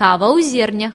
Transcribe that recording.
Кава у зернях.